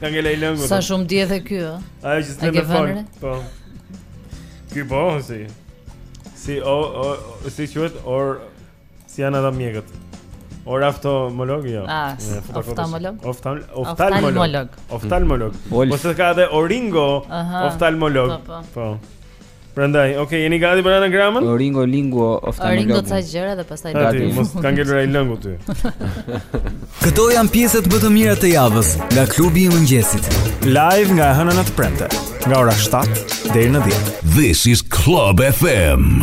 Ka ngel ai lëngu Sa shumë di e kjo Ajo që s'të më fal Po Kjo po, si Si, o, o, o Si quhet, or Si janë ata mjekët Or oftalmolog, jo A, oftalmolog Oftalmolog Oftalmolog mm. Po se ka edhe oringo Oftalmolog Po, po. Prandaj, ok, jeni gati për anagramën? O ringo linguo oftalmologu. O ringo ca gjëra dhe pastaj do të mos ka ngelur ai lëngu ty. Këto janë pjesët më të mira të javës nga klubi i mëngjesit. Live nga e hëna në të premte, nga ora 7 deri në 10. This is Club FM.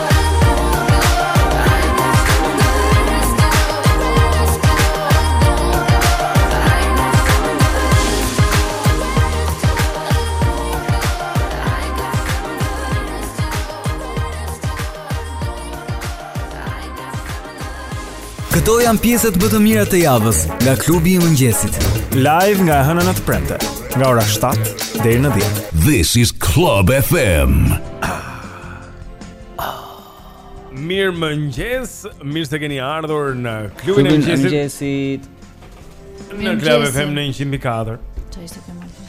Këto janë pjesët më të mira të javës nga klubi i mëngjesit. Live nga e hëna në të premte, nga ora 7 deri në 10. This is Club FM. Mirëmëngjes, mirë se keni ardhur në klubin e mëngjesit Klubin e mëngjesit Në Club FM në 104 Ça ishte për Marta?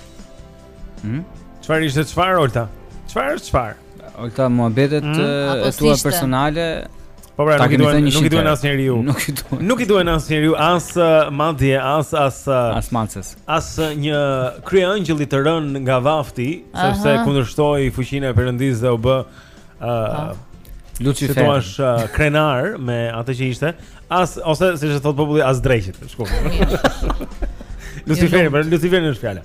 Hmm? Çfarë ishte çfarë, Olta? Çfarë është çfarë? Olta, mua betet hmm? e tua personale Po pra, nuk i duhen, nuk i duhen asnjeriu. Nuk i duhen. Nuk i duhen asnjeriu, as madje, as as as mances. As një kryeengjëlli të rënë nga vafti, sepse kundërshtoi fuqinë e Perëndisë dhe u bë ë Lucifer. Si thua uh, krenar me atë që ishte, as ose siç e thotë populli as dreqit, shkurt. Lucifer, për Lucifer është fjala.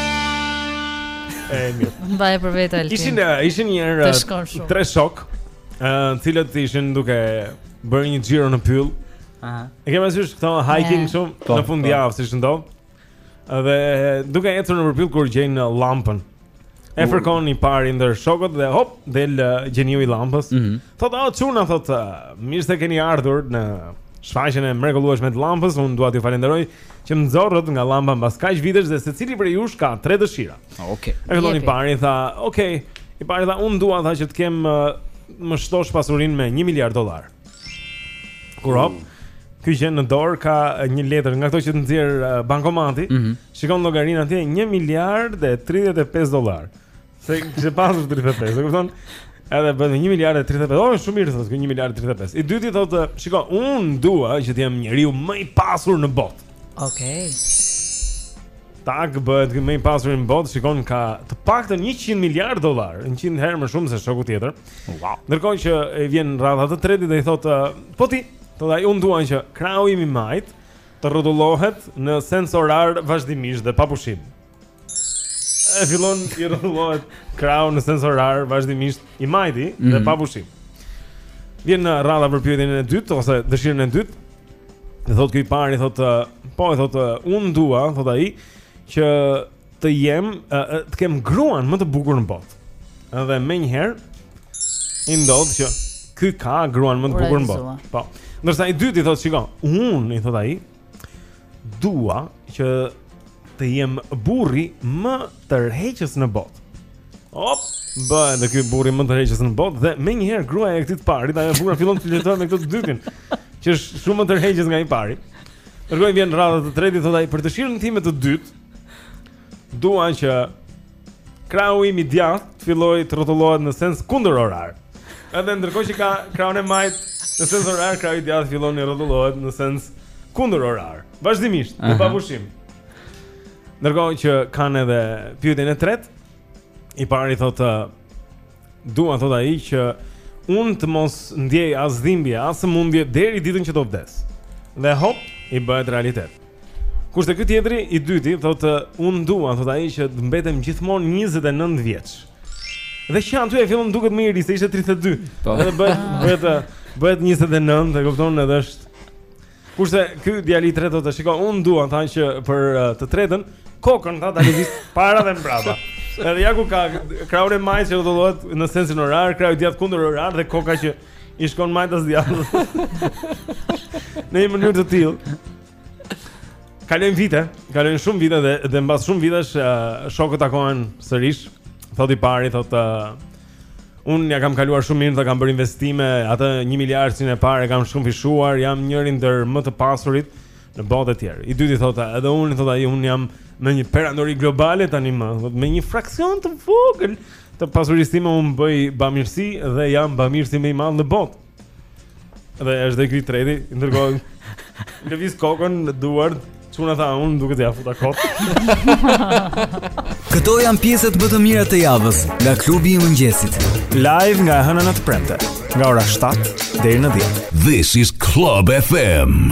E mirë. Mbaje për vetë Altin. Ishin ishin një herë tre shokë, ë, të cilët ishin duke bërë një xhiro në pyll. Aha. E kemi pasur këto hiking shumë po, në fund po. javë siç ndodh. Dhe duke ecur nëpër pyll kur gjejnë uh, llampën. E fërkon i pari ndër shokët dhe hop del uh, gjeniu i llampës. Mhm. Thotë o çuna thotë, mirë se keni ardhur në shfaqjen e mrekullueshme të llampës. Unë dua t'ju falenderoj që më nxorrët nga llampa mbas kaq vitesh dhe secili prej jush ka tre dëshira. Ah, Okej. E fillon i pari tha, "Ok, i pari tha, unë dua tha që të kem uh, më shtosh pasurinë me 1 miliard dollar." Kur hop, ky gjen në dorë ka uh, një letër nga këto që të nxjerr uh, bankomati, shikon llogarinë atje 1 miliard e 35 dollar. Se kishte pasur 35, e kupton? Edhe bën 1 miliard e 35. Oh, shumë mirë thotë, 1 miliard e 35. I dyti thotë, shiko, un dua që të jem njeriu më i pasur në botë. Okej. Okay. Tak bëhet më i pasur në botë, shikon ka të paktën 100 miliard dollar, 100 herë më shumë se shoku tjetër. Wow. Ndërkohë që i vjen radha të tretit dhe i thotë, po ti, thotë ai, un dua që krahu im i majt të rrotullohet në sens orar vazhdimisht dhe pa pushim. E fillon i rrotullohet krahu në sens orar vazhdimisht i majti mm -hmm. dhe mhm. pa pushim. Vjen rradha për pyetjen e dytë ose dëshirën e dytë. Dhe thotë ky i pari, thotë, po e thotë, unë dua, thotë ai, që të jem, të kem gruan më të bukur në botë. Dhe menjëherë, i ndodh që ky ka gruan më të bukur në botë. Po, ndërsa i dyti, thotë, shiko, unë, i thotë ai, Dua që të jem burri më tërheqës në botë. Hop, bëhet ky burri më tërheqës në botë dhe menjëherë gruaja e këtij të parit, ajo e bukura fillon të flirtojë me këtë të dytin, që është shumë më tërheqës nga i pari. Ndërkohë i vjen rradha të tretit, thotë ai për dëshirën time të dytë. Dua që Krahu im i djathtë të fillojë të rrotullohet në sens kundër orar. Edhe ndërkohë që ka krahun e majtë në sens orar, krahu i djathtë fillon të rrotullohet në sens kundër orar. Vazhdimisht, e pa pushim. Ndërkohë që kanë edhe pyetjen e tretë, i pari thotë Dua thot ai që un të mos ndjej as dhimbje, as sëmundje deri ditën që do vdes. Dhe hop, i bëhet realitet. Kurse ky tjetri i dyti thot un dua thot ai që të mbetem gjithmonë 29 vjeç. Dhe që aty ai fillon duket më i ri se ishte 32. Po. Dhe bëhet bëhet bëhet 29, e kupton, edhe është Kurse ky djali i tretë thotë, shiko, un dua tha që për të tretën kokën tha ta lëviz para dhe mbrapa. Edhe ja ku ka krahun e majtë që rrotullohet në sensin orar, krahu i djathtë kundër orar dhe koka që i shkon majtas djathtas në një mënyrë të tillë. Kalojn vite, kalojn shumë vite dhe dhe mbas shumë vitesh uh, shokët takohen sërish. Thotë i pari, thotë uh, Unë ia kam kaluar shumë mirë dhe kam bërë investime, atë 1 miliard e parë e kam shumëfishuar, jam njëri ndër më të pasurit në botë etj. I dyti thotë, edhe unë thotë ai, unë jam me një perandori globale tani më, me një fraksion të vogël të pasurisë time unë bëj bamirësi dhe jam bamirësi më i madh në botë. Dhe është dhe ky i treti, ndërkohë lëviz kokën, duart, çuna tha më duket se ia futa kot. Këto janë pjesët më të mira të javës nga klubi i mëngjesit. Live nga e hëna në të premte, nga ora 7 deri në 10. This is Club FM.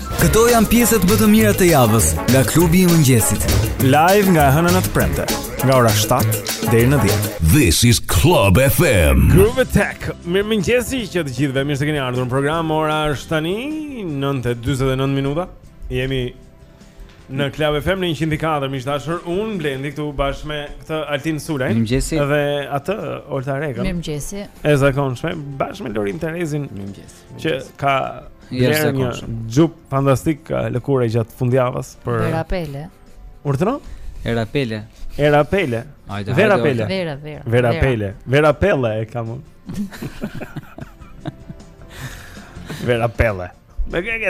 Këto janë pjesët më të mira të javës nga klubi i mëngjesit. Live nga e Hëna në të Premte, nga ora 7 deri në 10. This is Club FM. Groove Attack. Mirëmëngjesi që të gjithëve. Mirë se keni ardhur në program. Ora është tani 9:49 minuta. Jemi në Club FM në 104 miq të dashur. Unë Blendi këtu bashkë me këtë Altin Sulaj. Mirëmëngjesi. Dhe atë Olta Rekën. Mirëmëngjesi. E zakonshme bashkë me Lorin Terezin. Mirëmëngjesi. që ka blerë një xhup fantastik uh, lëkure gjatë fundjavës për... Vera Pele Urtëno? Era Pele Era Pele ajde, Vera ajde, Pele Vera, Vera Vera Pele Vera Pele e kamë Vera Pele Me ke ke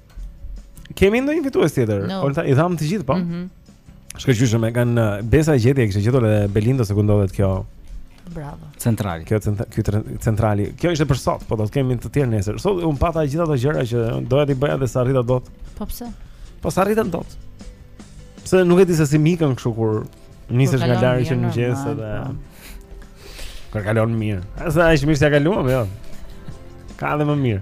Kemi ndonjë fitues tjetër? No. Olta i dham të gjithë, po. Mhm. Mm Shkëlqyshëm e kanë. Besa e gjeti, e kishte gjetur edhe Belinda se ku ndodhet kjo. Bravo. Centrali. Kjo centra, ky centrali. Kjo ishte për sot, po do të kemi të tjerë nesër. Sot unë pata gjithë ato gjëra që doja t'i bëja dhe s'arrita dot. Po pse? Po s'arrita dot. Se nuk e di se si më ikën kështu kur nisesh nga Lori që në mëngjes po. edhe. Kur kalon mirë. S'është mirë, s'ia kaluam, jo. Ka edhe më mirë.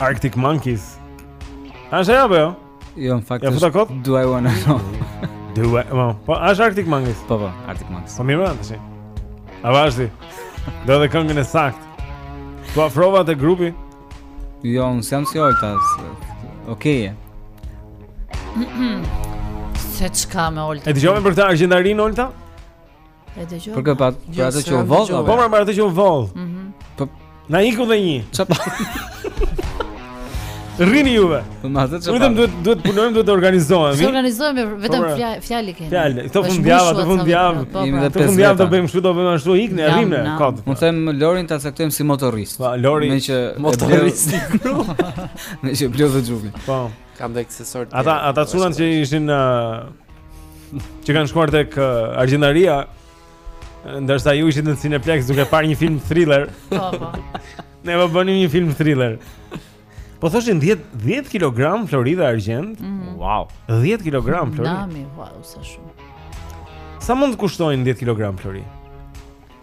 Arctic Monkeys. A është ajo apo jo? Jo, në fakt. Ia futa kot? Do I wanna know. Do I wanna know. Po, është Arctic Monkeys. Po, po, Arctic Monkeys. Po mirë atë si. A vazhdi. Do dhe këngën e saktë. T'u afrova te grupi. Jo, unë jam si Olta. Okej. Se ç'ka me Olta? E dëgjove për këtë argjendarin Olta? E dëgjova. Për këtë pat, për atë që u vodh. Po, për atë që u vodh. Mhm. Po na iku dhe një. Çap. Rrini juve. Po me thënë çfarë? Vetëm duhet duhet punojmë, duhet të organizohemi. Të organizohemi vetëm po, pra. fjalë kemi. Fjalë. Këto fundjava, këto fundjava. Po, pra. Këto fundjava do bëjmë kështu, do bëjmë ashtu, ikim, rrimë kot. Unë them Lorin ta caktojmë si motorist. Po, Lori. Meqë motorist. Meqë bleu dhe xhupin. Po. Kam dhe aksesorët Ata, ata cunat që ishin Që kanë shkuar tek argjendaria Ndërsa ju ishit në Cineplex duke parë një film thriller po, po. Ne po bënim një film thriller Po thoshin 10, 10 kg flori dhe argjend mm -hmm. Wow 10 kg flori, nami, wow, sa shumë Sa mund të kushtojnë 10 kg flori?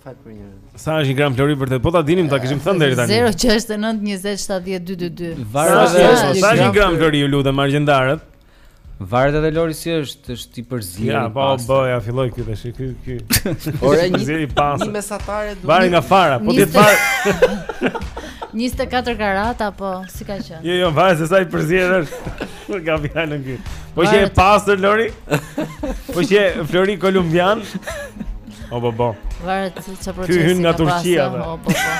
Fal për një. Sa është një gram flori vërtet? Po ta dinim, ta kishim thënë deri tani. 069 20 70 222. Varet. Sa është një gram flori ju lutem argjendarët. Varet edhe floriri si është, është i përzier. Ja, po bëj, ja filloj këtu tash. Ky ky. Ora një zeri pas. Një mesatare duhet. Varet nga fara, po ti fal. 24 karat apo si ka qenë? Jo, jo, varet se sa i përzier është. E ka fjalën këtu. Po qe i pastër floriri? Po qe flori kolumbian? O po po. Varet se çfarë procesi. Ky hyn nga Turqia. O po po.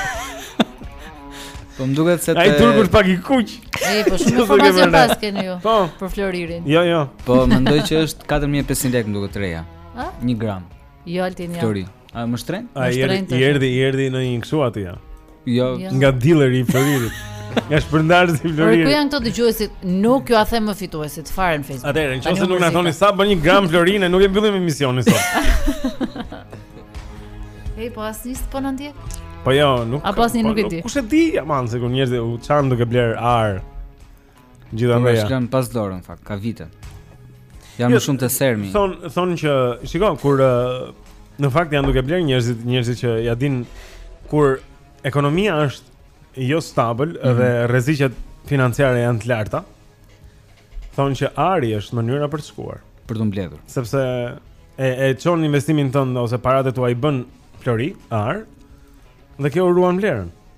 Po më duket se te... Ai turku është pak i kuq. Ej, po shumë informacion paskeni ju. Po. Për floririn. Jo, jo. Po mendoj që është 4500 lekë më duket reja. Ë? 1 gram. Jo, altin jo. Flori. A më shtrenjtë? Më shtrenjtë. I erdhi, i erdhi në një kështu aty ja. Jo, jo. nga dealeri i floririt. Nga shpërndarësi i floririt. Por ku janë këto dëgjuesit? Nuk jua them më fituesit fare në Facebook. Atëherë, nëse nuk na thoni sa bën një gram flori ne, nuk e mbyllim emisionin sot. Ej, po asnjë s'po na ndjek. Po jo, nuk. Apo asnjë po nuk e di. Kush e di, aman, se kur njerëzit u çan duke bler ar. Gjithandaj. Është lënë pas dore në fakt, ka vite. Jo jo, shumë të sermi. Thon thon që shikon kur në fakt janë duke blerë njerëzit, njerëzit që ia dinë kur ekonomia është jo stabil mm -hmm. dhe rreziqet financiare janë të larta. Thon që ari është mënyra për të shkuar, për të mbledhur. Sepse e e çon investimin tënd ose paratë tuaj bën flori, ar, dhe kjo u ruan vlerën.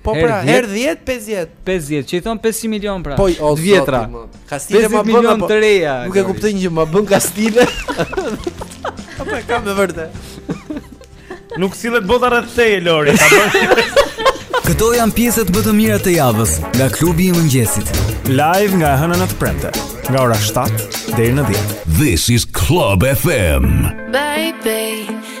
Po pra, herë 10, 50. 50, që i thon 500 milion pra. Po, jo, të vjetra. Kastile ma bën apo? Të reja. Nuk e kuptoj një gjë, ma bën kastile. Apo e kam me vërtet. Nuk sillet bota rreth teje Lori, ta bën. Këto janë pjesët më të mira të javës nga klubi i mëngjesit. Live nga e hëna në të premte, nga ora 7 deri në 10. This is Club FM. Baby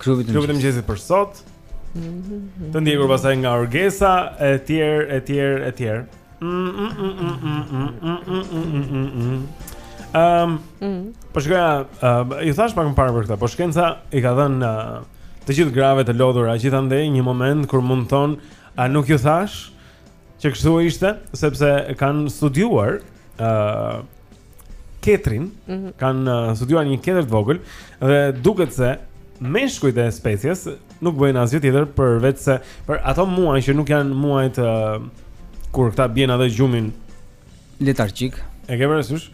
Klubit të mëngjesit për sot. Të ndjekur pastaj nga Orgesa e tjerë e tjerë e tjerë. Ehm, po shkoja, ju thash pak më parë për këtë, por shkenca i ka dhënë të gjithë grave të lodhura gjithandej një moment kur mund të thon, a nuk ju thash? Që kështu ishte, sepse kanë studiuar ë uh, Ketrin, mm -hmm. kanë uh, studiuar një ketër të vogël dhe duket se meshkujt e species nuk bëjnë asgjë tjetër përveçse për ato muaj që nuk janë muajt uh, kur këta bien në atë gjumin letargjik. E ke parasysh?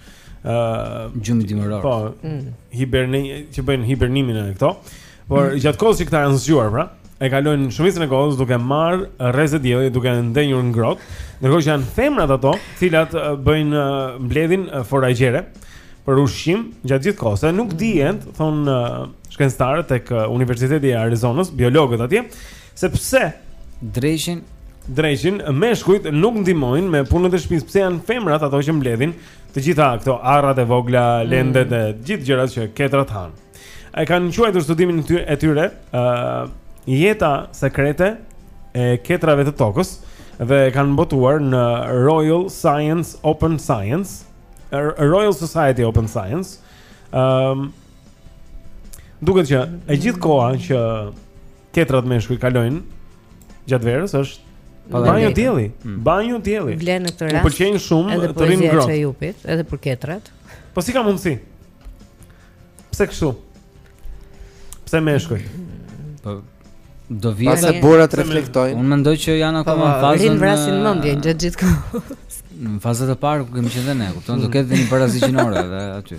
ë uh, gjumi dimëror. Po, mm. hiberni që bëjnë hibernimin edhe këto. Por mm. gjatë kohës që këta janë zgjuar, pra, e kalojnë shumicën e kohës duke marr rreze dielli, duke ndenjur ngrohtë, ndërkohë që janë femrat ato, të cilat bëjnë mbledhin foragjere për ushqim gjatë gjithë kohës. Nuk mm. dihet, thon shkencëtarët tek Universiteti i Arizonës, biologët atje, se pse dreqin dreqin meshkujt nuk ndihmojnë me punën e shtëpisë, pse janë femrat ato që mbledhin të gjitha këto arrat e vogla, mm. lendet e të gjitha gjërat që ketrat han. E kanë quajtur studimin e tyre, ë uh, jeta sekrete e ketrave të tokës dhe e kanë botuar në Royal Science Open Science, er, Royal Society Open Science. Ëm ehm, um, duket që e gjithë koha që ketrat meshkuj kalojnë gjatë verës është Banjo dielli, mm. banjo dielli. Vlen në këtë rast. Pëlqejnë shumë të rrinë ngrohtë. Edhe për ketrat. Po si ka mundsi? Pse kështu? Pse meshkuj? Po do vjen. Pasi burrat reflektojnë. Unë mendoj që janë akoma në fazën. Rrinë vrasin mendjen gjatë gjithë kohës. Në fazën e parë ku kemi qenë ne, kupton, do ketë një barazi gjinore edhe aty.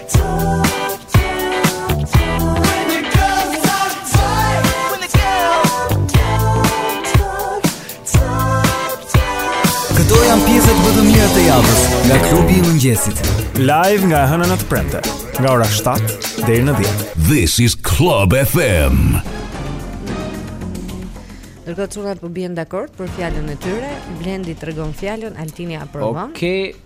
Këto janë pjesët më të mira të javës nga klubi i mëngjesit. Live nga e hëna në të premte, nga ora 7 deri në 10. This is Club FM. Ndërkohë çunat po bien dakord për fjalën e tyre, Blendi tregon fjalën, Altini aprovon. Okej. Okay.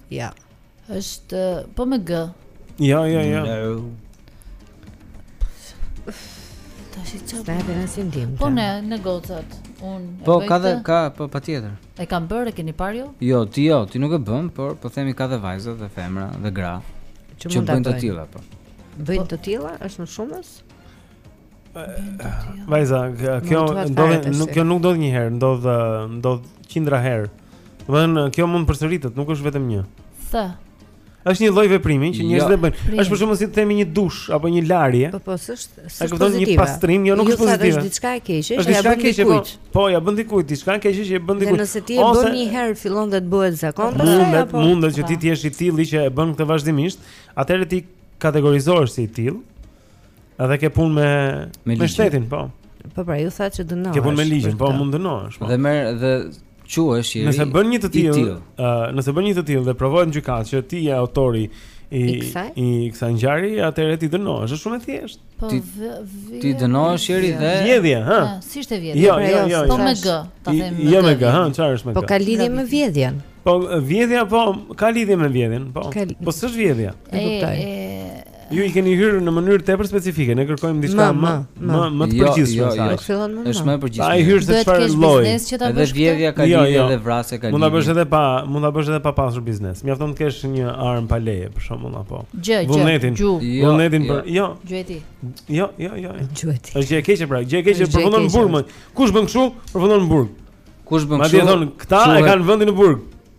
Ja. Është po me g. Jo, jo, jo. Tash çfarë. Ata kanë si ndim. Po ne në gocat. Un Po ka dhe ka po patjetër. E kam bërë e keni parë ju? Jo? jo, ti jo, ti nuk e bën, por po themi ka dhe vajza dhe femra dhe gra që mund të bëjnë të tilla po. Bëjnë të tilla, është më shumës? Vajza, kjo ndodh nuk kjo nuk ndodh një herë, ndodh ndodh qindra herë. Domethënë kjo mund të përsëritet, nuk është vetëm një. Thë. Është një lloj veprimi që njerëzit jo. e bëjnë. Është për shembull si të themi një dush apo një larje. Po po, s'është s'është pozitive. Një pastrim, jo nuk jo, është pozitive. Është diçka e keqe, është diçka e keqe. Po po ia bën dikujt diçka e keqe që e bën dikujt. Nëse ti e bën një herë fillon dhe të bëhet zakon, po mundet, mundet që ti të jesh i tillë që e bën këtë vazhdimisht, atëherë ti kategorizohesh si i tillë. Edhe ke punë me me, me shtetin, po. Po pra, u tha që dënohesh. Ke punë me ligjin, po mund dënohesh. Po. Dhe merr dhe quhesh i Nëse bën një të tillë, ë, nëse bën një të tillë dhe provohet në gjykatë që ti je autori i i kësaj ngjarje, atëherë ti dënohesh, është shumë e thjeshtë. Po, ti ti dënohesh i dhe vjedhje, ha. Ah, si është vjedhje? Jo, pra, jo, jo, jo, po me g, ta them. Jo me g, ha, çfarë është me g? Po ka lidhje me vjedhjen. Po vjedhja po ka lidhje me vjedhjen, po. Po s'është vjedhja. E kuptoj. Ju i keni hyrë në mënyrë tepër specifike, ne kërkojmë diçka më më më të jo, përgjithshme jo, sa. Jo, jo, jo. Është më e përgjithshme. Ai hyn se çfarë lloj. Edhe vjedhja ka jo, lidhje jo. dhe vrasja ka lidhje. Mund ta bësh edhe pa, mund ta bësh edhe pa pasur biznes. Mjafton të kesh një armë pa leje për shembull apo. Gjë, gjë. Vullnetin. Vullnetin për jo. Gjëti. Jo, jo, jo. Gjëti. Është gjë e keqe pra, gjë e keqe përfundon në burg. Kush bën kështu? Përfundon në burg. Kush bën kështu? Madje thonë, këta e kanë vendin në burg.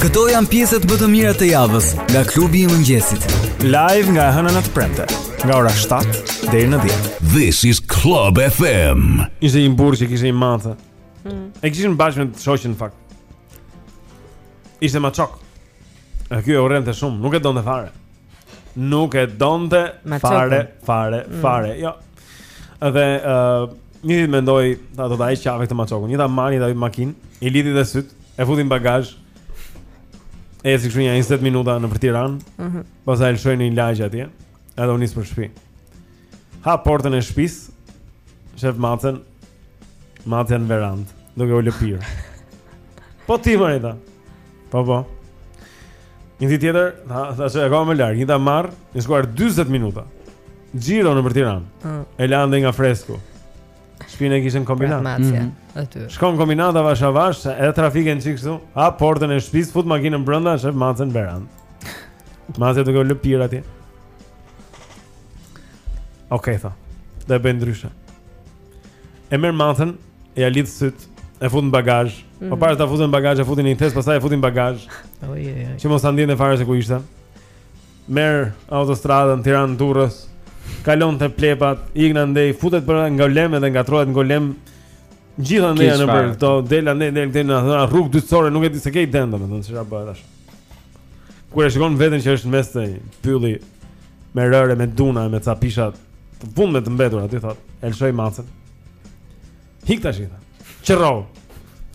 Këto janë pjesët më të mira të javës nga klubi i mëngjesit. Live nga e hëna në të premte, nga ora 7 deri në 10. This is Club FM. Ishte një burrë që kishte një mace. Mm. E kishin bashkë me të shoqen në fakt. Ishte maçok. A ky e urrente shumë, nuk e donte fare. Nuk e donte fare, fare, mm. fare. Jo. Dhe ë uh, një ditë mendoi, tha do ta heq qafe këtë maçokun. Unë ta marr ta vë në makinë, i lidhi dhe sytë, e futi në bagazh. Eci kështu një 20 minuta nëpër Tiranë. Mhm. Mm Pastaj e lëshoi në një lagje atje. Edhe u nis për shtëpi. Hap portën e shtëpisë. Shef macen. Macen në verandë, duke u lëpirë. po ti më Po po. Një ditë tjetër, tha, tha do ta çoj më larg, një ta marr, një shkuar 40 minuta. Xhiro nëpër Tiranë. Mm. E la andej nga Fresku. Shpinë e kishin në Kombinat. Mm. Aty. Shkon në Kombinat avash avash, se edhe trafik një çik këtu. Hap portën e shtëpisë, fut makinën brenda, shef macen në verandë. Macen duke u lëpirë atje. Okej, okay, tha. Do e bëj ndryshe. E merr macen, ia lidh sytë, e fut në bagazh. Mm. Po para se ta fuste në bagazh, e futi në një thes, pastaj e futi në bagazh. Oj oj oj. Që mos ta dinte fare se ku ishte. Merr autostradën Tiranë Durrës. Kalon te plepat, ikën andej, futet për nga Golem edhe ngatrrohet nga Golem. Gjithandej nëpër këto, del andej, del këtej në rrugë dytësore, nuk e di se ke idenë domethënë çfarë bëhet tash. Kur e shikon veten që është në mes të një pylli me rëre, me duna, me ca pisha të fundme të mbetur aty thot, e lëshoi macen. Ik tashi i tha. Qërohu.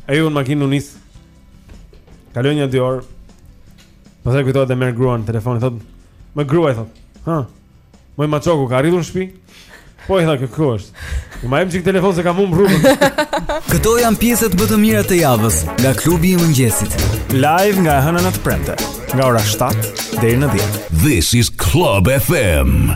Ai hyn në makinë u nis. Kaloi një dy orë. Pastaj kujtohet dhe merr gruan në telefon i thot, "Moj grua i thot." Hë. Moj maçoku ka arritur në shtëpi? Po i tha ja ku është. Ma jep një çik në telefon se kam humbur rrugën. Këto janë pjesët më të mira të javës nga klubi i mëngjesit. Live nga e hëna në të premte, nga ora 7 deri në 10. This is Club FM.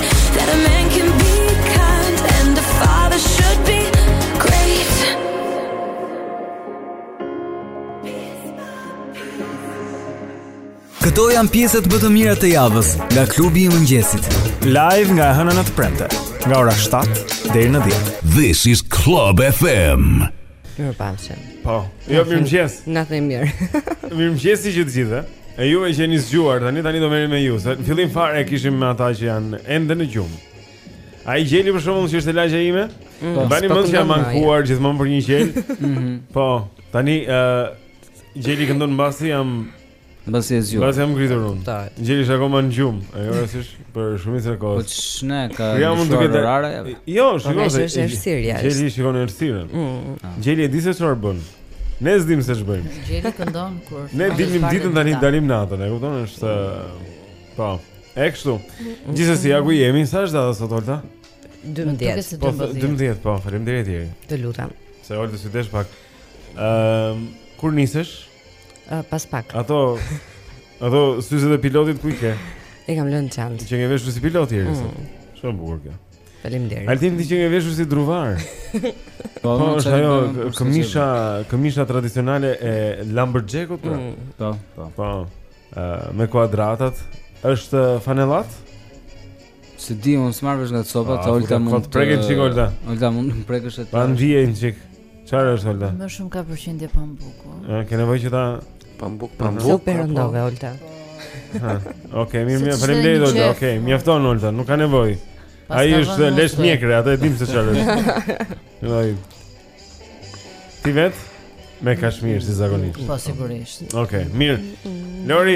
Këto janë pjesët më të mira të javës nga klubi i mëngjesit. Live nga e hëna në të premte, nga ora 7 deri në 10. This is Club FM. Mirë pamshem Po, jo mirëmëngjes Në të mirë Mirëmëngjesi të gjithë E ju që jeni zgjuar tani, tani do merrem me ju Se në fillim fare e kishim me ata që janë ende në gjumë Ai gjeli për shembull që është te lagja ime mm. Po, mbani mend që jam ankuar gjithmonë për një gjel mhm. Po, tani uh, gjeli këndon mbasi jam Mbasi je zgjuar. Mbasi jam ngritur unë. Ta. Gjeli është akoma në gjumë, ajo është për shumicën e kohës. Po ç'ne ka? Jo, mund të ketë rara. Jo, është po, është është errësira. Gjeli shikon errësirën. Mm. Ah. Gjeli e di se çfarë bën. Ne s'dim se ç'bëjmë. Gjeli këndon kur. Ne flemë ditën tani dalim natën, e kupton? Është po. E kështu. Gjithsesi, ja ku jemi, sa është data sot Olta? 12. Po 12, po, faleminderit. Të lutem. Se Olta si pesh pak. Ëm, ehm, kur nisesh? Uh, pas pak. Ato ato syzet e pilotit ku i ke? I kam në çantë. Qenke veshur si pilot i rësë. Mm. Shumë bukur kjo. Faleminderit. Altin ti qenke veshur si druvar. Po, po është ajo këmisha, këmisha tradicionale e Lumberjackut. Po. Mm. po, po. Po. Ëh, me kuadratat është fanellatë? S'e di, unë s'marr vesh nga copa, ah, Olta mund ta... Preke një çik, Olta. Olta mund ta prekësh atë... Pa ndieje një çik. Çfarë është Olta? Më shumë ka përqindje pambuku. Ë, ke nevojë që ta pambuk, pambuk. Kjo perëndove Olta. Okej, mirë, mirë, faleminderit Olta. Okej, mjafton Olta, nuk ka nevojë. Ai është lesh mjekre, atë e dim se çfarë është. Ai. Ti vet me kashmir si zakonisht. Po sigurisht. Okej, mirë. Lori,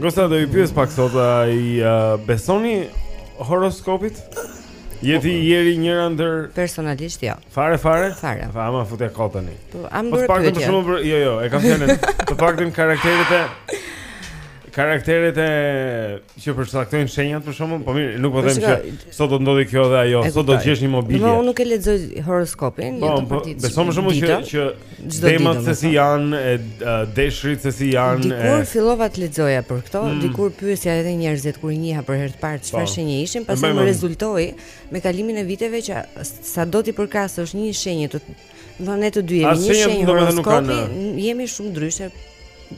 Goca do i pyes pak sot a i uh, besoni horoskopit? Jeti i jeri njëra ndër personalisht jo. Fare fare? Fare. Fa ama ia fut kot tani. Po am duhet të. Po pak më shumë për jo jo, e kam thënë. Të paktën karakteret e karakteret e që përcaktojnë shenjat për shkakun, po mirë, nuk po, po them që sot do të ndodhi kjo dhe ajo, sot do të gjesh një mobilje. Po unë nuk e lexoj horoskopin, po, jo të po, përditshëm. Po, besom shumë që që Çdo ditë. Demat se si janë, deshët se si janë. Dikur fillova të lexoja për këto, mm. dikur pyesja edhe njerëzit kur i njiha për herë të parë çfarë po. shenje ishin, pastaj më rezultoi me kalimin e viteve që sado t'i përkasësh një shenje të Do ne të dy jemi një shenjë horoskopi, jemi shumë ndryshe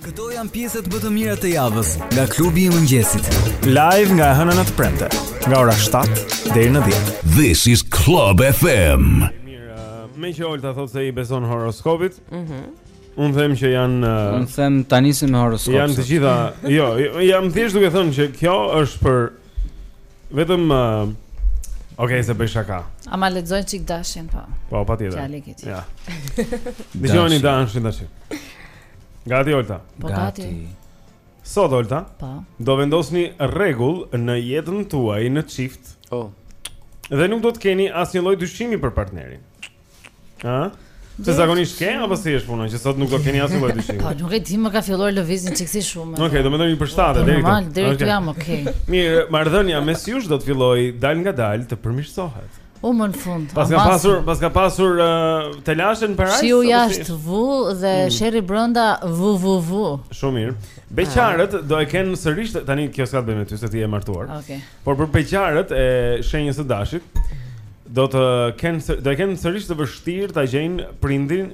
Këto janë pjesët më të mira të javës nga klubi i mëngjesit. Live nga e hëna në të premte, nga ora 7 deri në 10. This is Club FM. Mirë, uh, meqë Olta thotë se i beson horoskopit. Mhm. Mm Unë them që janë uh, Unë them tani si me horoskop. Janë të gjitha. Jo, jo, jam thjesht duke thënë që kjo është për vetëm uh, Okej, okay, se bëj shaka. A ma lexon një çik dashin po. Po, patjetër. Ja. Dëgjoni dashin dashin. Gati Olta. Po gati. Sot Olta. Po. Do vendosni rregull në jetën tuaj në çift. Po. Dhe nuk do të keni asnjë lloj dyshimi për partnerin. Ë? Se zakonisht ke apo si është puna që sot nuk do keni asnjë lloj dyshimi. Po, nuk e di, më ka filluar lëvizin çikë si shumë. Okej, okay, do mendoj një përshtatje deri këtu. Deri këtu jam, okay. Mirë, marrëdhënia mes jush do të fillojë dalëngadalë të përmirësohet. O më në fund. Paska pasur, paska pasur uh, telashe në parajsë. Shiu jashtë vu dhe mm. sherri brenda vu vu vu. Shumë mirë. Beqarët ah. do e kenë sërish tani kjo s'ka të bëjë me ty se ti je martuar. Okej. Okay. Por për beqarët e shenjës së dashit do të kenë do e kenë sërish të vështirë ta gjejnë prindin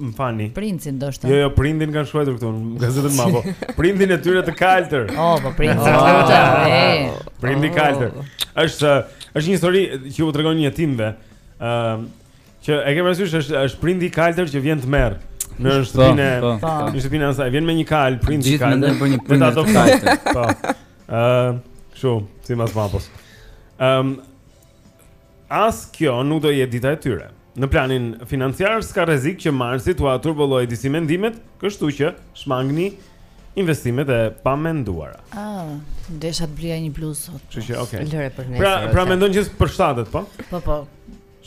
Më fani. Princin ndoshta. Jo, jo, prindin kanë shkruar këtu në gazetën Mapo. Prindin e tyre të kaltër. Oh, po prindin e kaltër. Prindi i kaltër. Është është një histori që u tregon jetimëve. Ëm që e ke parasysh është është prindi i kaltër që vjen të merr në po, shtëpinë e po. në shtëpinë e saj. Vjen me një kal prindi i kaltër. Gjithmonë për një prind të kaltër. Po. Ëm, kështu, simbas Mapos. Ëm As kjo nuk do jetë dita e tyre. Në planin financiar ka rrezik që Marsi t'ua turbullojë disi mendimet, kështu që shmangni investimet e pamenduara. Ah, desha të blija një bluzë sot. Kështu që, okay. Lëre për nesër. Pra, pra mendon që përshtatet, po? Po, po.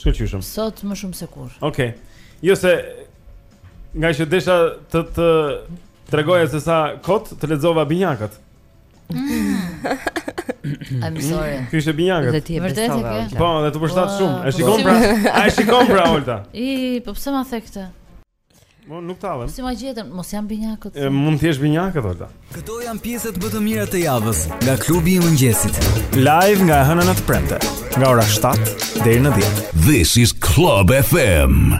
Shkëlqyshëm. Sot më shumë se kurrë. Okej. Okay. Jo se ngaqë desha të të tregoja se sa kot të lexova binjakët. Mm. I'm sorry. Ky ishte binjakët. Dhe ti e besove. Po, dhe të përshtat po, shumë. E po. shikon pra. A e shikon pra Olta? I, po pse ma the këtë? Mo nuk tallem. Si ma gjetën? Mos jam binjakët. E mund të jesh binjakët Olta. Këto janë pjesët më të mira të javës nga klubi i mëngjesit. Live nga e hëna në të premte, nga ora 7 deri në 10. This is Club FM.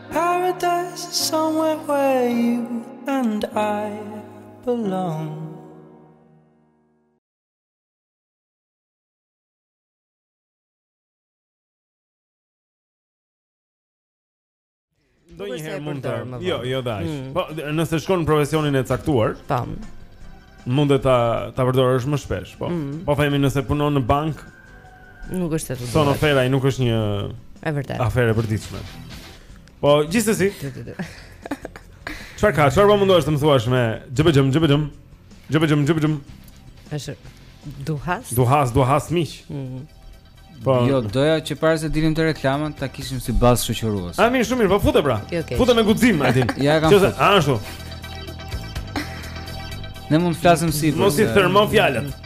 Paradise is somewhere where you and I belong ndonjëherë mund të më Jo, jo dash. Mm. Po nëse shkon në profesionin e caktuar, tam. Mund të ta ta përdorësh më shpesh, po. Mm. Po të themi nëse punon në bankë, Nuk është e vërtetë. Se aferaj nuk është një e vërtetë. Aferë e përditshme. Po gjithsesi. Çfarë ka? Çfarë po mundohesh të më thuash me xhëbëxhëm, xhëbëxhëm. Xhëbëxhëm, xhëbëxhëm. Është duhas. Duhas, duhas miq. Mhm. Po. Jo, doja që para se dilim te reklama ta kishim si bazë shoqëruese. A mirë, shumë mirë, po fute pra. Jo, okay. Fute me guxim atë. ja kam. Qëse ashtu. Ne mund të flasim si. Mos i thërrmo fjalët.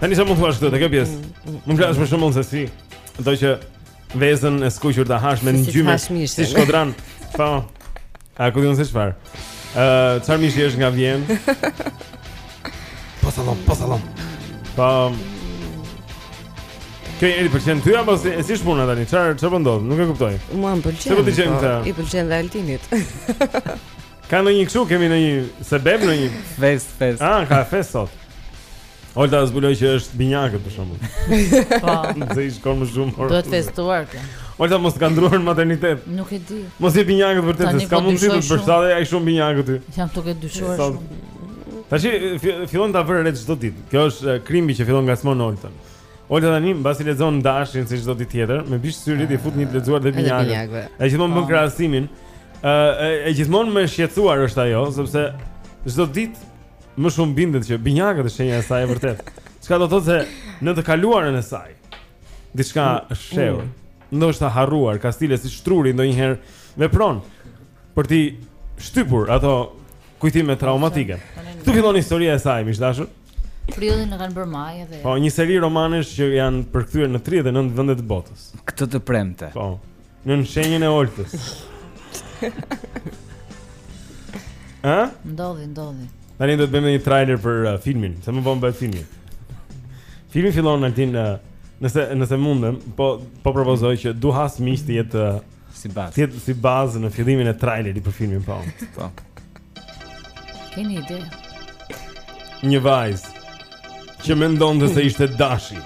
Tani sa më thua këtë, të kjo pjesë Më flasë për shumë se si Do që vezën e skuqur ta hash me në gjyme Si shkodran Po A ku diun se çfarë? Ë, uh, çfarë mishi është nga vjen? Pasallon, pasallon. Po. Kë e di pëlqen ty apo si si është puna tani? Çfarë çfarë po ndodh? Nuk e kuptoj. Mua më pëlqen. Çfarë po dëgjojmë po, këtë? I pëlqen dhe Altinit. Ka ndonjë kështu kemi ndonjë sebep ndonjë fest fest. Ah, ka fest sot. Olta zbuloi që është binjakët për shembull. Po. Dhe i shkon më shumë. Do të festuar kë. Olta mos t'kan ndërruar në maternitet. Nuk e di. Mos je binjakët vërtetë, s'ka po mundësi të përshtatet shumë binjakët ty. Jam duke dyshuar shumë. Tashi fillon ta vërë rreth çdo ditë. Kjo është eh, krimi që fillon ngacmon Olta. Olta tani mbasi lexon dashin si çdo ditë tjetër, me bisht syrit i fut një të lexuar dhe binjakëve. Ai gjithmonë bën po. krahasimin. Ë eh, e gjithmonë më e shqetësuar është ajo, sepse çdo ditë më shumë bindet që binjakët është shenja e saj e vërtetë. Çka do të thotë se në të kaluarën e saj diçka mm. është fshehur. Mm. Ndoshta harruar, kastile se truri ndonjëherë vepron për t'i shtypur ato kujtime traumatike. Këtu fillon historia e saj, miq të dashur. Prillin e kanë bërë maj edhe. Po, një seri romanesh që janë përkthyer në 39 vende të botës. Këtë të premte. Po. Nën shenjën e Oltës Ha? Ndodhi, ndodhi Tani do të bëjmë një trailer për uh, filmin Se më vonë bëhet filmi Filmi fillon Altin uh, nëse, nëse mundem Po, po propozoj që Du hast mich të jetë uh, Si bazë Të jetë si bazë në fillimin e trailerit për filmin po Po Keni ide? Një vajzë që mendonte se ishte dashi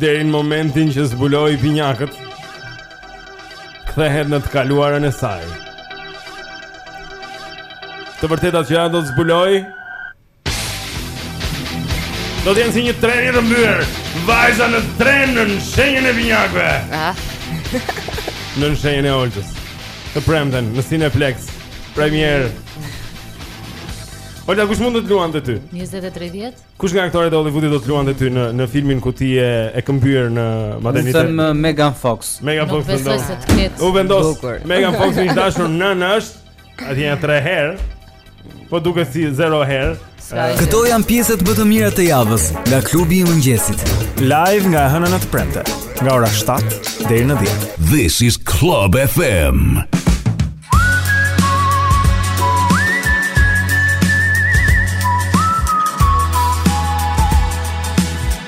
Deri në momentin që zbuloi binjakët Kthehet në të kaluarën e saj Të vërtetat që ajo do të zbulojë Do të jenë si një tren i rëmbyer. Vajza në tren nën shenjën e binjakëve. Ah. nën shenjën e Oltës. Të premten në Cineplexx. Premier. Olta, kush mund të të luante ty? 20-30 Kush nga aktoret e Hollywoodit do të të luante ty në, në filmin ku ti je e këmbyer në maternitet? Në thëmë uh, Megan Fox Megan Fox Nuk besoj se të ketë U vendos Megan Fox një dashur në në është Ati janë tre herë Po duket si zero herë Këto janë pjesët më të mira të javës Nga klubi i mëngjesit Live nga e hëna në të premte Nga ora 7 deri në 10 This is Club FM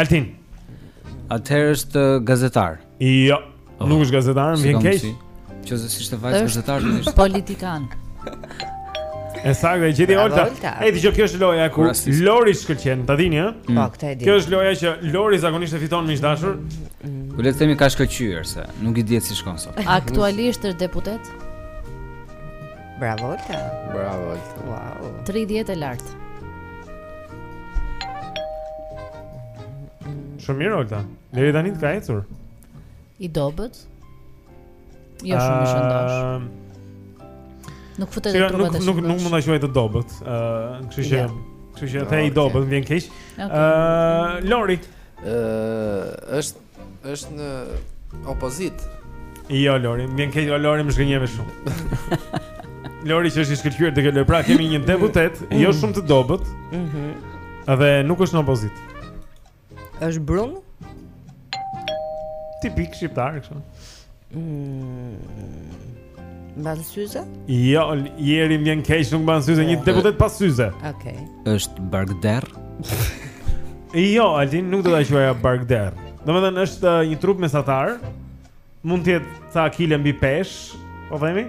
Altin. Atëherë është gazetar. Jo, oh. nuk është gazetar, më vjen keq. Që se si ishte vajzë gazetar më ishte. Politikan. E saktë, e gjeti Olta. E di që kjo është loja ku Lori shkëlqen, ta dini, ëh? Po, këtë e di. Kjo është loja që Lori zakonisht e fiton miq të dashur. Po le të themi ka shkëlqyer se nuk i diet si shkon sot. Aktualisht është deputet? Bravo Olta. Bravo Olta. Wow. 30 e lart. Shumë mirë Olta. Deri tani të ka ecur. I dobët. Jo shumë i shëndosh. Ehm, nuk futet në trupat e shëndosh. Nuk nuk mund ta quaj të dobët. Ëh, ehm, kështu që, kështu që the i dobët vjen keq. Ëh, Lori. Ëh, është Është në opozitë. Jo Lori, më vjen keq Lori më zhgënjeve shumë. Lori që është i shkëlqyer te kjo lojë. Pra kemi një deputet, mm. jo shumë të dobët. Mhm. Mm dhe nuk është në opozitë. Është brun? Tipik shqiptar kështu. Mban syze? Jo, Jeri më vjen keq, nuk mban syze, një deputet pa syze. Okej. Është barkderr? Jo, Altin nuk do ta quaja barkderr. Domethënë është uh, një trup mesatar. Mund të jetë ca kile mbi peshë, po themi?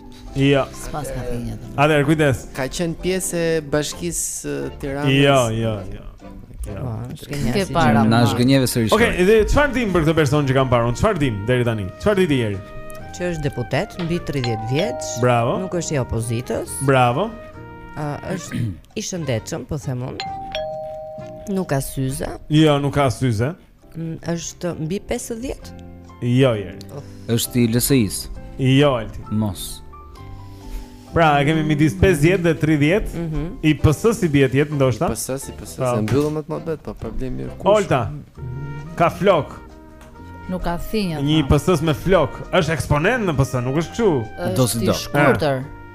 Jo. S'paska thinja. Atëherë kujdes. Ka qenë pjesë e Bashkisë së Tiranës. Jo, jo, jo. Po, ke para. Na zhgënjeve sërish. Okej, okay, dhe çfarë dim për këtë person që kam parë? Çfarë dim deri tani? Çfarë di ti Jeri? Që është deputet mbi 30 vjeç. Bravo. Nuk është i opozitës. Bravo. Ë uh, është i shëndetshëm, po them unë. Nuk ka syze. Jo, nuk ka syze. Mm, është mbi 50? Jo, jo. Është i LSI-s. Jo, Altin. Mos. Pra, e kemi midis 50 dhe 30. Mm -hmm. I PS-së i bie të jetë ndoshta? I PS-së i PS-së. Pra. E mbyllëm domethënë, po problemi është kush. Olta. Ka flokë. Nuk ka thinja. Një i PS-së me flokë. Është eksponent në PS, nuk është kështu. Dosido. Është i shkurtër.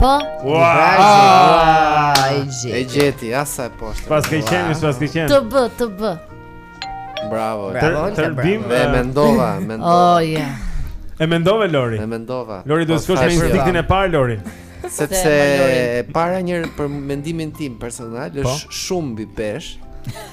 Po. Ah! E gjeti. E gjeti, a sa e poshtër. Paske qenë, paske qenë. Të bë, të bë. Bravo. Bravo. Të bim. E mendova, e mendova. Oh yeah. E mendova Lori. E mendova. Lori duhet të shkosh me instinktin e parë Lori. Sepse para një për mendimin tim personal po. është shumë mbi peshë.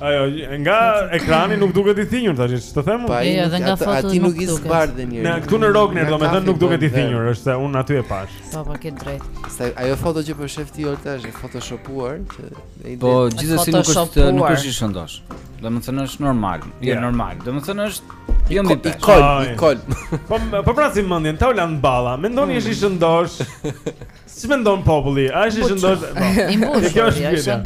Ajo, nga ekrani nuk duket i thinjur tash, ç'të them unë? Po ai edhe nga foto aty nuk i zbardh dhe njëri. Ne këtu në Rogner domethënë nuk duket i thinjur, është se unë aty e pash. Po, po ke drejt. Se ajo foto që po shef ti Olta është photoshopuar që ai Po, gjithsesi nuk është nuk është i shëndosh. Domethënë është normal, jo normal. Domethënë është jo më i hollë, i hollë. Po, po vrasim mendjen, Taulant Balla, mendoni është i shëndosh? Si mendon populli? A është i shëndoshë? Po. I mbushur, kjo është pyetja.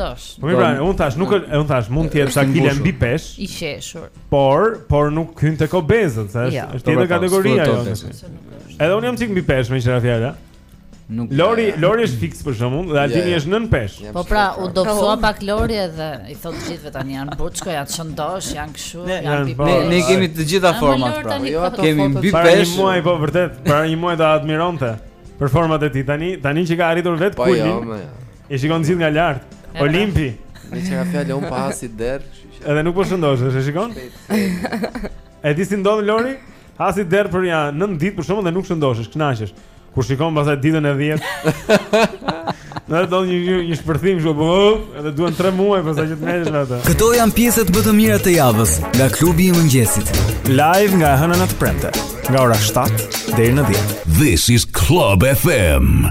Po mirë, pra, un thash, nuk e un thash, mund të jetë sa kile mbi pesh. I qeshur. Por, por nuk hyn tek obezët, se është jo. është tjetër kategori ajo. Edhe un jam çik mbi pesh me që ra fjala. Nuk Lori, Lori është fiks për shembull dhe Altini është nën pesh. Po pra, u dobësua pak Lori edhe i thotë të gjithëve tani janë buçko, janë shëndosh, janë kështu, janë mbi pesh. Ne kemi të gjitha format pra. Jo, kemi mbi pesh. Para një muaji po vërtet, para një muaji do admironte. Për format e tij tani, tani që ka arritur vetë po, jo, kulmin. Po jo, më. E shikon të gjithë nga lart. Olimpi. Me që ra fjala un po ha si derr, kështu që. Edhe nuk po shëndoshesh, e shikon? E di si ndodh Lori? Ha si derr për nja 9 ditë për shembull dhe nuk shëndoshesh, kënaqesh. Kur shikon pastaj ditën e 10. Ndonjë një, një shpërthim kështu, po edhe duhen 3 muaj pastaj që të merresh me atë. Këto janë pjesët më të mira të javës nga klubi i mëngjesit. Live nga e Hëna në të Premte, nga ora 7 deri në 10. This is Club FM.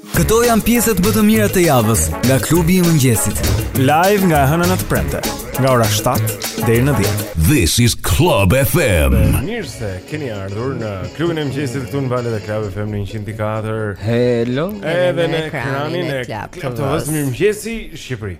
Këto janë pjesët më të mira të javës nga klubi i mëngjesit. Live nga e Hëna në të Premte, nga ora 7 deri në 10. This is Club FM. Mirë se keni ardhur në klubin e mëngjesit këtu në valët e Club FM në 100.4. Hello. Edhe në ekranin e Club TV. Mirëmëngjesi Shqipëri.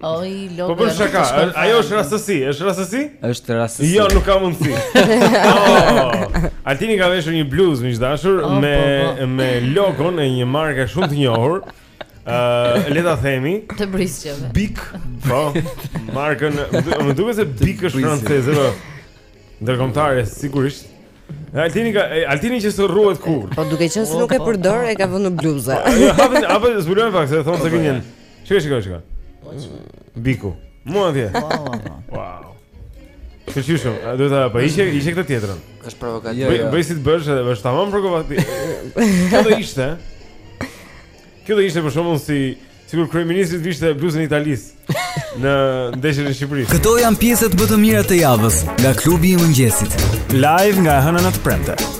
Oj, logo. Po bësh çka? Ajo është rastësi, është rastësi? Është rastësi. Jo, nuk ka mundësi. Oh. Altini ka veshur një bluzë miq të dashur oh, me po, po. me logon e një marke shumë të njohur. Ë, uh, le ta themi. Të brisqeve. Bic. Po. Markën, më duket se Bic është franceze, po. Ndërkombëtare sigurisht. Altini ka Altini që s'rruhet kurrë. Po duke qenë se nuk e përdor, e ka vënë në bluzë. Hapin, apo zbulojmë pak se thonë se vinin. Shiko, shiko, shiko. Biku. Mua atje. Wow. Të qyshëm, do të apo ishte ishte këtë tjetrën. Është provokativ. Jo, jo. Bëj si të bësh edhe është tamam provokativ. Kjo do ishte. Kjo do ishte për shembull si sikur kryeministri të vishte bluzën e Italisë në ndeshjen e Shqipërisë. Këto janë pjesët më të mira të javës nga klubi i mëngjesit. Live nga e Hëna në të Premte.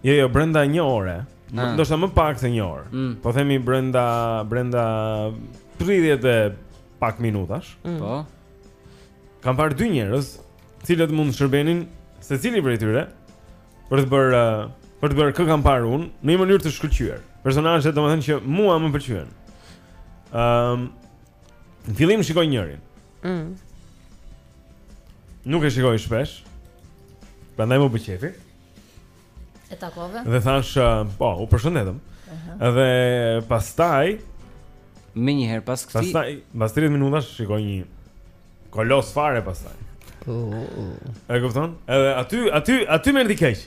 Jo, jo, brenda një ore. Ah. Ndoshta më pak se një orë. Mm. Po themi brenda brenda 30 e pak minutash. Mm. Po. Kam parë dy njerëz, të cilët mund të shërbenin secili prej tyre për të bërë për të bërë kë kam parë unë në një mënyrë të shkëlqyer. Personazhe domethënë që mua më pëlqyen. Ëm um, në fillim shikoj njërin. Mm. Nuk e shikoj shpesh. Prandaj më bëri qejfi. E takove? Dhe thash, uh, po, u përshëndetëm. Uh -huh. Dhe pastaj me një herë pas kësaj. Pastaj, pas 30 minutash shikoj një kolos fare pastaj. Uh, uh. E kupton? Edhe aty, aty, aty më erdhi keq.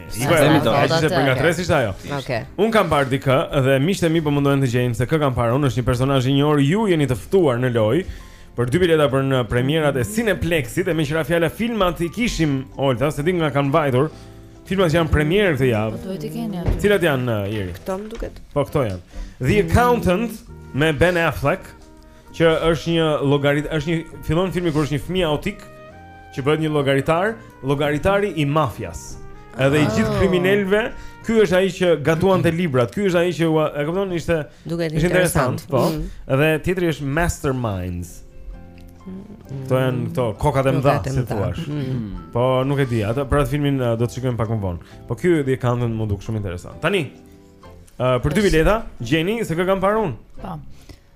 Ajo do të ishte për ngatërres ishte ajo. Okej. Un kam parë dikë dhe miqtë e mi po mundohen të gjejnë se kë kam parë. Ai është një personazh i njohur, ju jeni të ftuar në lojë për dy bileta për në premierat e Cineplexit dhe meqë ra fjala filmat i kishim Olta, s'e di nga kanë vajtur. Filmat që janë premierë këtë javë. Po duhet t'i keni aty. Cilat janë uh, Jeri? Këto më duket. Po këto janë. The Accountant me Ben Affleck. Që është një llogarit, është një fillon filmi kur është një fëmijë autik që bëhet një llogaritar, llogaritari i mafias. Edhe i ah. gjithë kriminelëve, ky është ai që gatuan librat, ky është ai që e kupton, ishte duket interesant, po. Mm. Edhe tjetri është Masterminds. Këto janë këto kokat e mëdha, si thua. Mm. Po nuk e di, atë për atë filmin uh, do të shikojmë pak më vonë. Po ky The Accountant më duket shumë interesant. Tani, uh, për dy bileta, gjeni se kë kam parë unë. Po.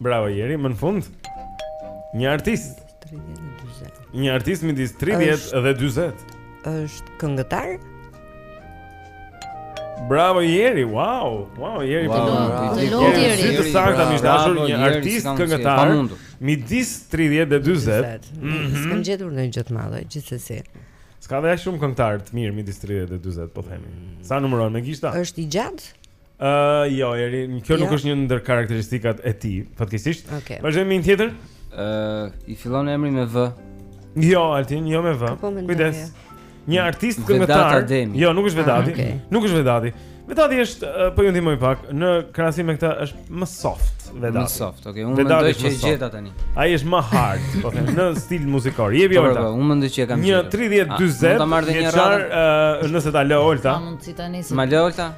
Bravo Jeri, më në fund. Një artist. Një artist midis 30 dhe 40. Është këngëtar? Bravo Jeri, wow. Wow, Jeri po. tri të sakta më të dashur, një artist këngëtar midis 30 dhe 40. Mhm. S'kam gjetur ndonjë gjë të madhe, gjithsesi. S'ka dhe shumë këngëtar të mirë midis 30 dhe 40, po themi. Sa i numëron me gishta? Është i gjatë? Ë, uh, jo, Jeri, kjo jo? nuk është një ndër karakteristikat e tij, fatkeqësisht. Okay. Vazhdojmë me një tjetër. Ë, uh, i fillon emri me V. Jo, Altin, jo me V. Po, po Kujdes. Një artist këngëtar. Jo, nuk është Vedati. Ah, okay. Nuk është Vedati. Vedati është, uh, po ju ndihmoj pak, në krahasim me këtë është më soft Vedati. Më soft, okay. Unë mendoj që e gjeta tani. Ai është më hard, po them, në stil muzikor. Jepi Olta. Po, po, unë mendoj që e kam. Një 30 40. Mund ta marr dhe një radhë. Nëse ta lë Olta. Ma lë Olta.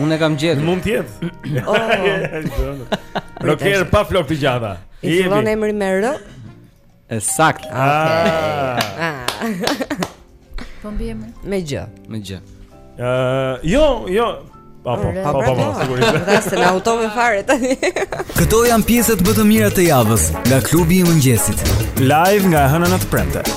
Unë e kam gjetur. Mund të jetë. Oh. Rocker pa flokë të gjata. I fillon emri me R. E saktë. Ah. Ah. Po mbiemri. Me Gj. Me Gj. Ë, jo, jo. Po, po, po, po, po, sigurisht. Dhe se na hutove fare tani. Këto janë pjesët më të mira të javës nga klubi i mëngjesit. Live nga e hëna në të premte.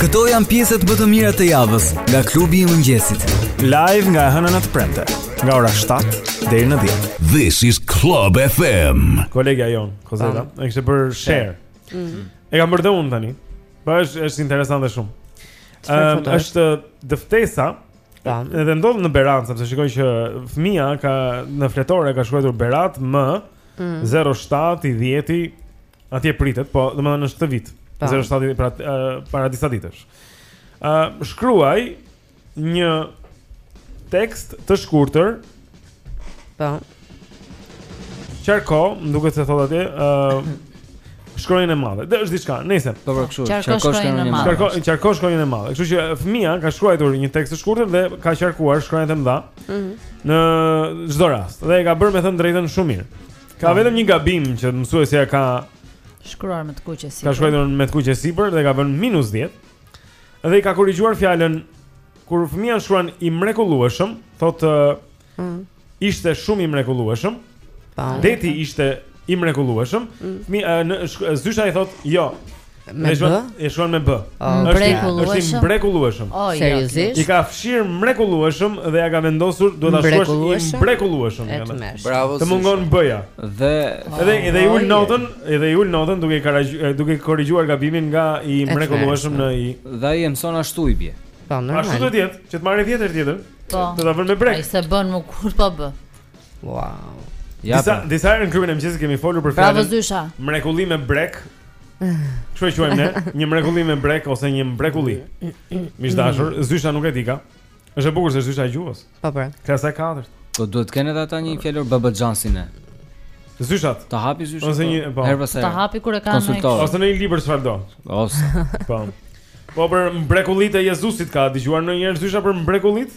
Këto janë pjesët më të mira të javës nga klubi i mëngjesit. Live nga e hëna në të premte, nga ora 7 deri në 10. This is Club FM. Kolegja jonë, Kozeta, e kishte bërë share. Mhm. E kam bërë dhe unë tani. Po është është interesante shumë. Ëm um, është dëftesa. Tan. Edhe ndodh në Berat, sepse shikoj që fëmija në fletore ka shkruar Berat më mm. 07 i 10 Atje pritet, po, domethënë është këtë vit. 07 pra para disa ditësh. Ë uh, shkruaj një tekst të shkurtër. Po. Qarko, më duket se thotë atje, ë uh, shkronjën e madhe. Dhe është diçka, nëse. Po pra kështu, qarko shkronjën e madhe. Qarko, qarko shkronjën e madhe. Kështu që fëmia ka shkruar një tekst të shkurtër dhe ka qarkuar shkronjat e mëdha. Mhm. Në çdo rast. Dhe e ka bërë me thënë drejtën shumë mirë. Ka vetëm një gabim që mësuesja ka shkruar me të kuqe sipër. Ka shkruar me të kuqe sipër dhe ka vënë minus 10. Dhe i ka korrigjuar fjalën kur fëmija shkruan i mrekullueshëm, thotë mm. ishte shumë i mrekullueshëm. Deti ishte i mrekullueshëm. Mm. Fëmija, zysha i thotë jo. Me b? E shkruan me b. Oh, është mrekullueshëm. Oh, jo, Seriozisht? I ka fshirë mrekullueshëm dhe ia ka vendosur duhet ta shkruash i mbrekullueshëm. Bravo. Të mungon b-ja. Dhe edhe oh, edhe i ul notën, edhe i ul notën duke i duke korrigjuar gabimin nga i mrekullueshëm në i. Dhe ai e mëson ashtu i bie. Po, normal. Ashtu do të jetë, që të marrë dhjetë herë tjetër. Po. Do ta vërë me brekë. Ai s'e bën më kurrë pa b. Wow. Ja. Disa disa herë në klubin e mëngjesit kemi folur për fjalën. Bravo Zysha. Mrekulli me brekë Kështu e quajmë ne. Një mrekulli me brekë ose një mbrekulli. Miq të dashur, zysha nuk e dika. Është e bukur se zysha e gjuhës. Po po. Klasa e katërt. Po duhet të kenë edhe ata një fjalor babaxhansin e. Zyshat. Ta hapin zyshat. Ose po. një, po. Herë Ta hapi kur e ka në. Ose në një libër çfarëdo. Ose. Po. Po për mbrekullitë e Jezusit ka dëgjuar ndonjëherë zysha për mbrekullit?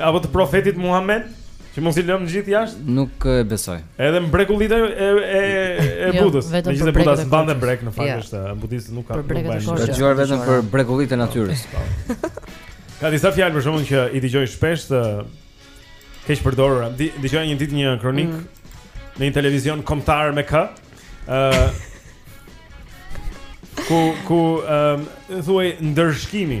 Apo të profetit Muhammed? Që mos i lëmë gjithë jashtë? Nuk e besoj. Edhe mbrekullitë e e e, e jo, Budës. Megjithëse Buda s'mban dhe brekë në fakt ja. është, budist nuk ka problem. Ka dëgjuar vetëm për mbrekullitë e natyrës. Po, po, po. Ka disa fjalë për shkakun që i dëgjoj shpesh të keqpërdorura. Dëgjoj një ditë një kronikë mm. në një televizion kombëtar me k. ë uh, Ku ku ë um, thuaj ndëshkimi.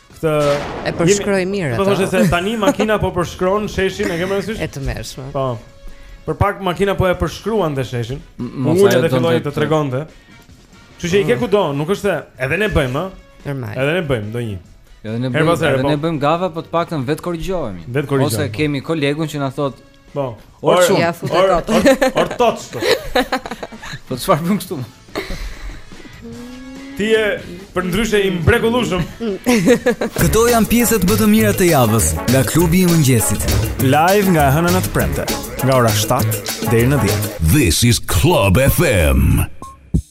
Këtë e përshkroi mirë. Po thoshte se tani makina po përshkruan sheshin, e ke parasysh? E tmerrshme. Po. Për pak makina po e përshkruan dhe sheshin. Mund të fillojë të tregonte. Kështu që i ke mm. kudo, nuk është se edhe ne bëjmë, ë? Normal. Edhe ne bëjmë ndonjë. Edhe ne bëjmë, edhe po. ne bëjmë gafa, po të paktën vetëkorrigjohemi. Ose kemi kolegun që na thotë Po. Or shumë. Ia fute kot. Or tot. Po çfarë bën këtu? Ti je përndryshe i mbrekullushëm. Këto janë pjesët më të mira të javës nga klubi i mëngjesit. Live nga e hëna në të premte, nga ora 7 deri në 10. This is Club FM.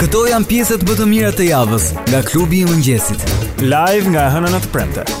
Këto janë pjesët më të mira të javës nga klubi i mëngjesit. Live nga e hëna në të premte.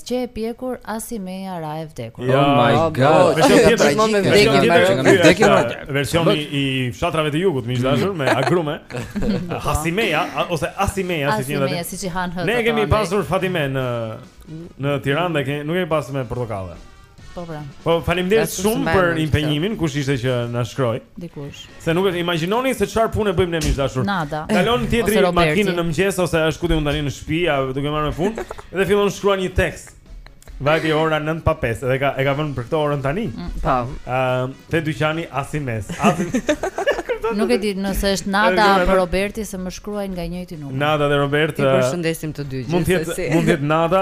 Qe e pjekur Asimeja ra e vdekur. Ja, Oh my bravo, god. Version Nga tjetër, tragjike. nga Vdekje, tjetër, mbaron. ky Vdekje, është, mbaron. eh, Versioni i fshatrave të jugut, miq të dashur, me agrume. Asimeja a- ose Asimeja, siç Asi njëjtat. meja siç i han hëtë. Ne e kemi pasur Fatime në në Tiranë dhe kemi, nuk kemi pasur me portokalle. Po pra. Po faleminderit shumë për impenjimin, kush ishte që na shkroi? Dikush. Se nuk e imagjinoni se çfarë pune bëjmë ne miq të dashur. Nada. Kalon tjetri makinën në mëngjes ose është ku ti mund tani në shtëpi, a duke marrë me fund dhe fillon të shkruajë një tekst. Vajti ora 9 pa 5 dhe ka e ka vënë për këtë orën tani. Mm, po. Ëm, te dyqani Asimes. Asim. Nuk e di nëse është Nada apo Roberti se më shkruajnë nga njëjti numër. Nada dhe Roberti. Ju përshëndesim të dy gjithsesi. Mund të jetë mund të jetë Nada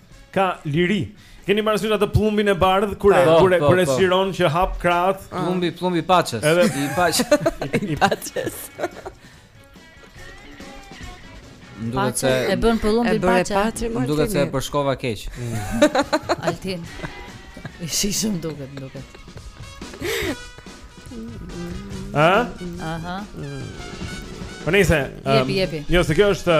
Ka liri. Keni parasysh atë pëllumbin e bardhë kur e kur e kur e siron që hap krahët? Pëllumbi, pëllumbi i paqes. Edhe i paçes. I paçes. Duket se e bën pëllumbin paçe. Duket se e përshkova keq. Mm. Altin. I shijshëm duket, duket. A? Aha. Po nëse, jepi, jepi. Jo, se kjo është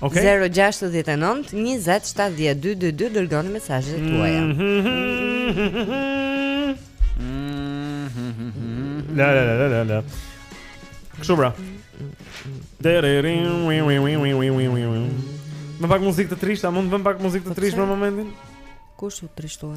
Okay. 069 20 70 222 dërgoni mesazhet tuaja. Mm -hmm. La la la la la. Kështu pra. Vë pak muzikë të trishtë, a mund të vëmë pak muzikë të po trishtë në momentin? Kush u trishtua?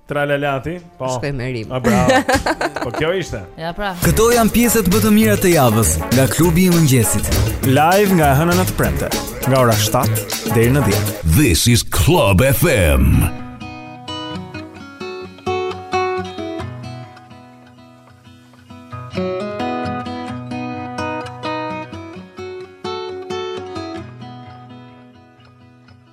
Tralalati, po. Shkoi me rimë. Bravo. Po kjo ishte. Ja pra. Këto janë pjesët më të mira të javës nga klubi i mëngjesit. Live nga e hëna në të premte, nga ora 7 deri në 10. This is Club FM.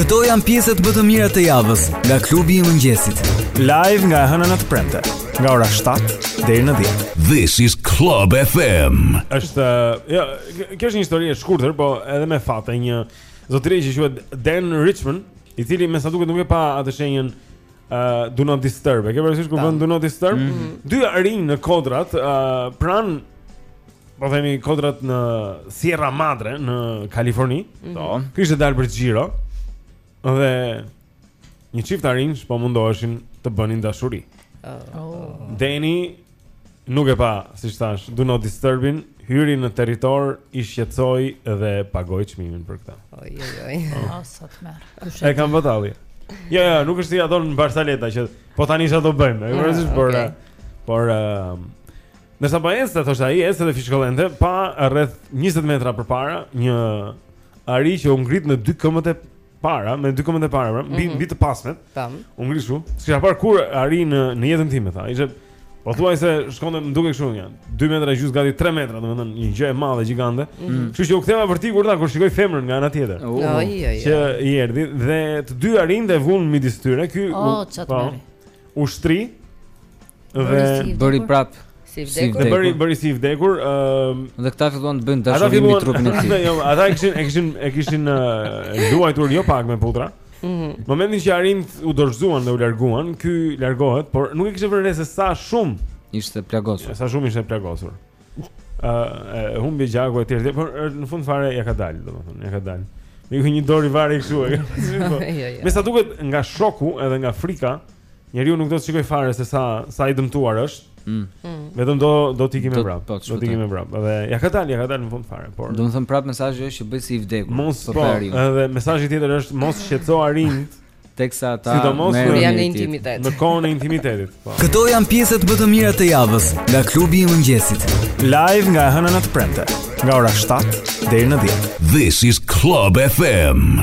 Këto janë pjesët më të mira të javës nga klubi i mëngjesit. Live nga e hëna në të premte, nga ora 7 deri në 10. This is Club FM. Është, jo, kjo është një histori e shkurtër, po edhe me fat e një zotëri që quhet Dan Richmond, i cili me sa duket nuk e pa atë shenjën uh, do not disturb. E ke parasysh kur vë do not disturb? Mm -hmm. Dy arinj në kodrat, uh, pranë po themi kodrat në Sierra Madre në Kaliforni. Mhm. Po. Mm -hmm. Kishte dalë për xhiro dhe një çift arinjsh po mundoheshin të bënin dashuri. Oh. Deni Nuk e pa, siç thashë, do not disturb-in, hyri në territor, i shqetësoi dhe pagoi çmimin për këtë. Oj, oj, oj. Oh. sot merë. E kam bëtali. Ja, ja, nuk është si ato në barsaleta, që po tani sa do bëjmë. E kërës ishtë për... Por... Uh, Nësa pa jesë, të thoshtë a i jesë dhe fishkëllente, pa rreth 20 metra përpara, një ari që u ngrit në dy këmbët e para, me dy këmbët e para, pra, mbi mm -hmm. të pasmet. Tamam. U ngrit kështu. S'kisha parë kurrë ari në në jetën time, tha. Ishte pothuajse shkonte më dukej kështu nja. 2 metra e gjys gati 3 metra, domethënë një gjë e madhe gjigante. Mhm. Kështu mm -hmm. që u ktheva për ti kur ta kur shikoj femrën nga ana tjetër. Uh, uh, uh, që i erdhi dhe të dy arinjtë e vunë midis tyre. Ky oh, u, pa, po, u shtri. Dhe bëri prap si i vdekur. Dhe bëri bëri si i vdekur. Ëm uh, dhe këta filluan të bëjnë dashuri me trupin e tij. Jo, ata e kishin e kishin e kishin luajtur jo pak me putra. Mm -hmm. Momentin që arinjtë u dorëzuan dhe u larguan, ky largohet, por nuk e kishte vënë re se sa shumë ishte plagosur. Sa shumë ishte plagosur. Ë uh, humbje gjaku etj, por në fund fare ia ka dalë, domethënë, ia ka dalë. Me një dorë të varur kështu. Jo, jo. Me sa duket nga shoku edhe nga frika, Njeriu nuk do të shikojë fare se sa sa i dëmtuar është. Mm. mm. Vetëm do do të iki me vrap. Po, do të iki me vrap. Dhe ia ka dalë, ia ka dalë në fund fare, por. Do të them prap mesazhi është që bëj si i vdekur. Mos po. Edhe mesazhi tjetër është mos shqetëso arinjtë teksa ata sidomos në janë në intimitet. Në kohën e intimitetit, po. Këto janë pjesët më të mira të javës nga klubi i mëngjesit. Live nga e hëna në të premte, nga ora 7 deri në 10. This is Club FM.